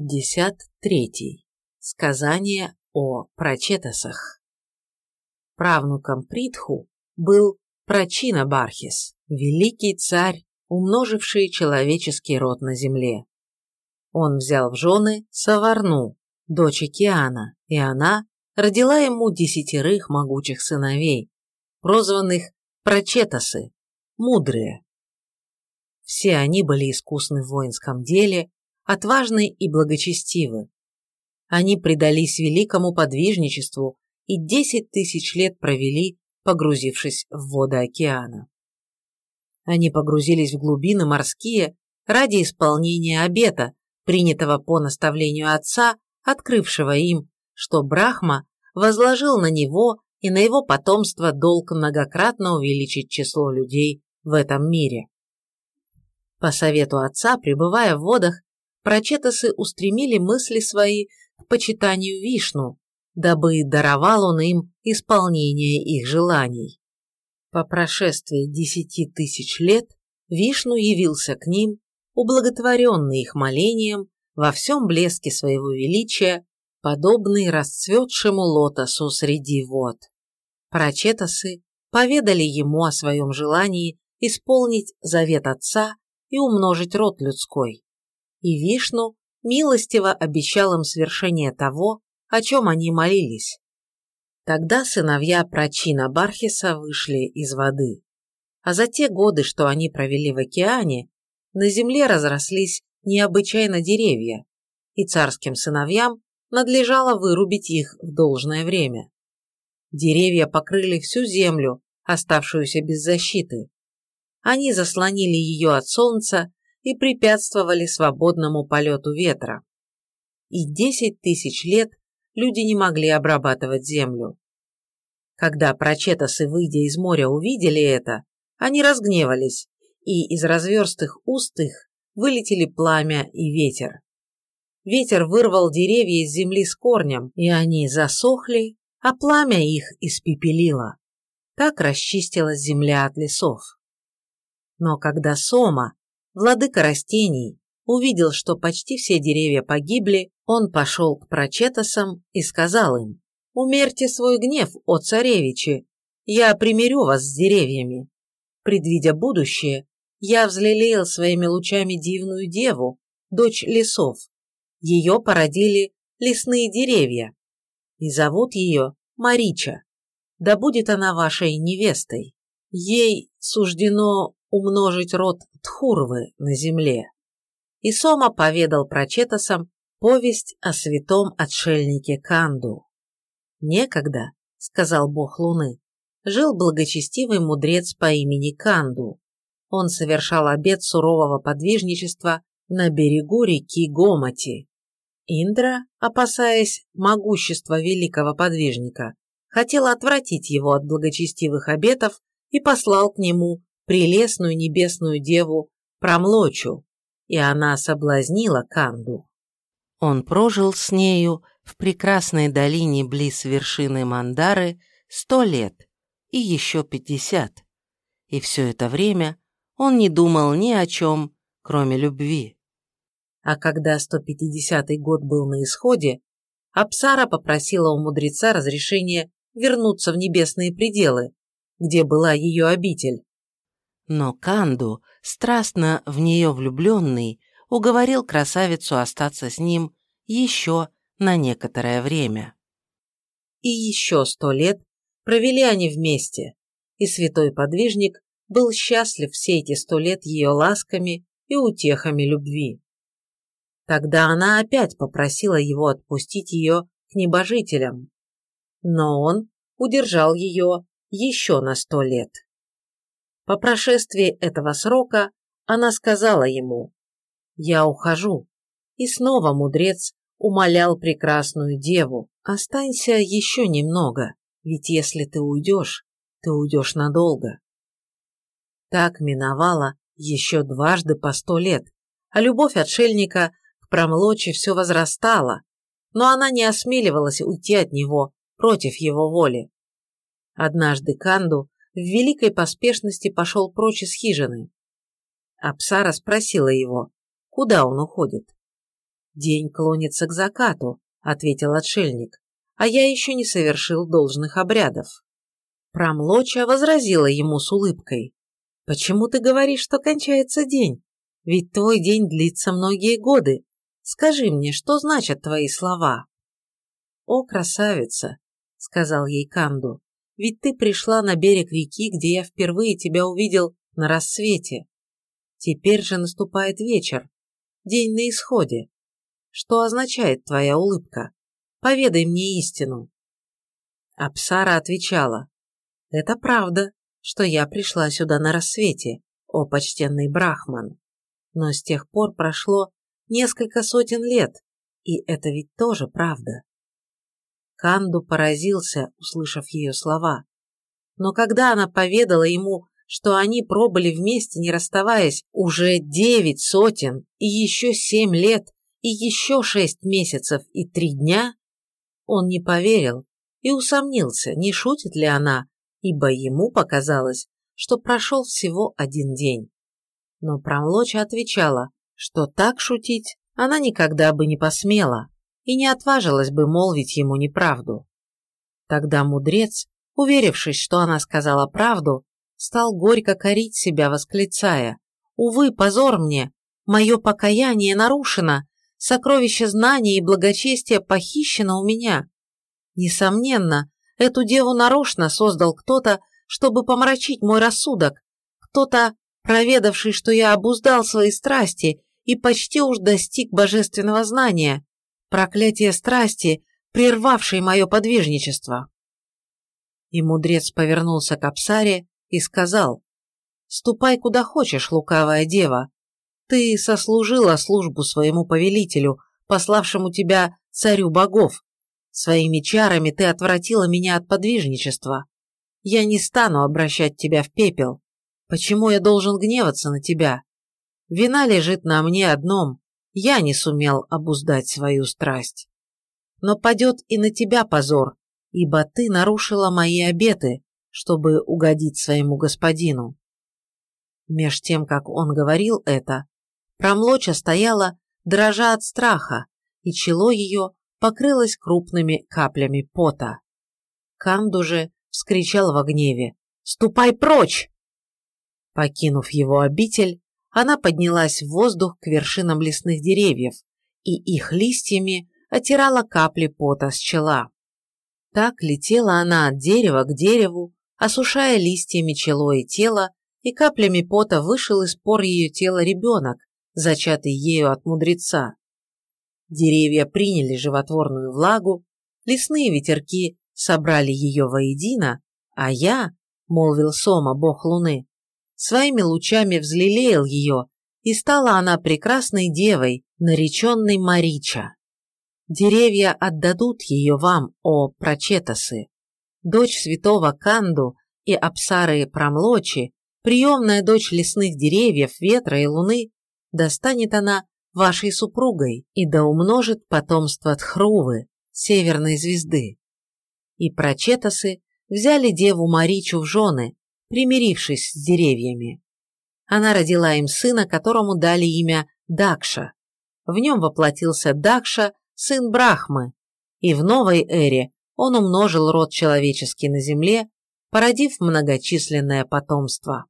53. Сказание о Прочетасах. Правнуком Притху был Прачина Бархис, великий царь, умноживший человеческий род на земле. Он взял в жены Саварну, дочь Океана, и она родила ему десятерых могучих сыновей, прозванных Прочетасы, мудрые. Все они были искусны в воинском деле, отважны и благочестивы. Они предались великому подвижничеству и десять тысяч лет провели, погрузившись в воды океана. Они погрузились в глубины морские ради исполнения обета, принятого по наставлению отца, открывшего им, что Брахма возложил на него и на его потомство долг многократно увеличить число людей в этом мире. По совету отца, пребывая в водах, прочетасы устремили мысли свои к почитанию Вишну, дабы даровал он им исполнение их желаний. По прошествии десяти тысяч лет Вишну явился к ним, ублаготворенный их молением, во всем блеске своего величия, подобный расцветшему лотосу среди вод. Прочетасы поведали ему о своем желании исполнить завет отца и умножить род людской и Вишну милостиво обещал им свершение того, о чем они молились. Тогда сыновья Прачина Бархиса вышли из воды. А за те годы, что они провели в океане, на земле разрослись необычайно деревья, и царским сыновьям надлежало вырубить их в должное время. Деревья покрыли всю землю, оставшуюся без защиты. Они заслонили ее от солнца и препятствовали свободному полету ветра. И десять тысяч лет люди не могли обрабатывать землю. Когда прочетасы, выйдя из моря, увидели это, они разгневались, и из разверстых уст их вылетели пламя и ветер. Ветер вырвал деревья из земли с корнем, и они засохли, а пламя их испепелило. Так расчистилась земля от лесов. Но когда Сома, Владыка растений увидел, что почти все деревья погибли, он пошел к прочетасам и сказал им, «Умерьте свой гнев, о царевичи, я примирю вас с деревьями». Предвидя будущее, я взлелеял своими лучами дивную деву, дочь лесов. Ее породили лесные деревья, и зовут ее Марича. Да будет она вашей невестой. Ей суждено умножить род Тхурвы на земле. И Сома поведал прочетасам повесть о святом отшельнике Канду. «Некогда», — сказал бог Луны, — жил благочестивый мудрец по имени Канду. Он совершал обет сурового подвижничества на берегу реки Гомати. Индра, опасаясь могущества великого подвижника, хотел отвратить его от благочестивых обетов и послал к нему прелестную небесную деву Промлочу, и она соблазнила Канду. Он прожил с нею в прекрасной долине близ вершины Мандары сто лет и еще пятьдесят, и все это время он не думал ни о чем, кроме любви. А когда 150-й год был на исходе, Апсара попросила у мудреца разрешения вернуться в небесные пределы, где была ее обитель, но Канду, страстно в нее влюбленный, уговорил красавицу остаться с ним еще на некоторое время. И еще сто лет провели они вместе, и святой подвижник был счастлив все эти сто лет ее ласками и утехами любви. Тогда она опять попросила его отпустить ее к небожителям, но он удержал ее еще на сто лет. По прошествии этого срока она сказала ему «Я ухожу». И снова мудрец умолял прекрасную деву «Останься еще немного, ведь если ты уйдешь, ты уйдешь надолго». Так миновало еще дважды по сто лет, а любовь отшельника к промлочи все возрастала, но она не осмеливалась уйти от него против его воли. Однажды Канду в великой поспешности пошел прочь из хижины. Апсара спросила его, куда он уходит. День клонится к закату, ответил отшельник, а я еще не совершил должных обрядов. Промлоча возразила ему с улыбкой. Почему ты говоришь, что кончается день? Ведь твой день длится многие годы. Скажи мне, что значат твои слова? О, красавица, сказал ей Канду, ведь ты пришла на берег реки, где я впервые тебя увидел на рассвете. Теперь же наступает вечер, день на исходе. Что означает твоя улыбка? Поведай мне истину. Апсара отвечала, это правда, что я пришла сюда на рассвете, о почтенный Брахман. Но с тех пор прошло несколько сотен лет, и это ведь тоже правда. Канду поразился, услышав ее слова. Но когда она поведала ему, что они пробыли вместе, не расставаясь, уже девять сотен, и еще семь лет, и еще шесть месяцев и три дня, он не поверил и усомнился, не шутит ли она, ибо ему показалось, что прошел всего один день. Но Промлоча отвечала, что так шутить она никогда бы не посмела и не отважилась бы молвить ему неправду. Тогда мудрец, уверившись, что она сказала правду, стал горько корить себя, восклицая «Увы, позор мне! Мое покаяние нарушено, сокровище знания и благочестия похищено у меня. Несомненно, Эту деву нарочно создал кто-то, чтобы помрачить мой рассудок, кто-то, проведавший, что я обуздал свои страсти и почти уж достиг божественного знания, проклятие страсти, прервавшей мое подвижничество. И мудрец повернулся к Апсаре и сказал, «Ступай куда хочешь, лукавая дева. Ты сослужила службу своему повелителю, пославшему тебя царю богов, Своими чарами ты отвратила меня от подвижничества. Я не стану обращать тебя в пепел. Почему я должен гневаться на тебя? Вина лежит на мне одном. Я не сумел обуздать свою страсть. Но падет и на тебя позор, ибо ты нарушила мои обеты, чтобы угодить своему господину. Меж тем, как он говорил это, Промлоча стояла, дрожа от страха, и чело ее покрылась крупными каплями пота. Канду же вскричал во гневе «Ступай прочь!». Покинув его обитель, она поднялась в воздух к вершинам лесных деревьев и их листьями отирала капли пота с чела. Так летела она от дерева к дереву, осушая листьями чело и тело, и каплями пота вышел из пор ее тела ребенок, зачатый ею от мудреца. Деревья приняли животворную влагу, лесные ветерки собрали ее воедино, а я, молвил Сома, бог луны, своими лучами взлелеял ее, и стала она прекрасной девой, нареченной Марича. Деревья отдадут ее вам, о прочетасы. Дочь святого Канду и Апсары Промлочи, приемная дочь лесных деревьев, ветра и луны, достанет она вашей супругой, и да умножит потомство Тхрувы, северной звезды. И прочетасы взяли деву Маричу в жены, примирившись с деревьями. Она родила им сына, которому дали имя Дакша. В нем воплотился Дакша, сын Брахмы, и в новой эре он умножил род человеческий на земле, породив многочисленное потомство.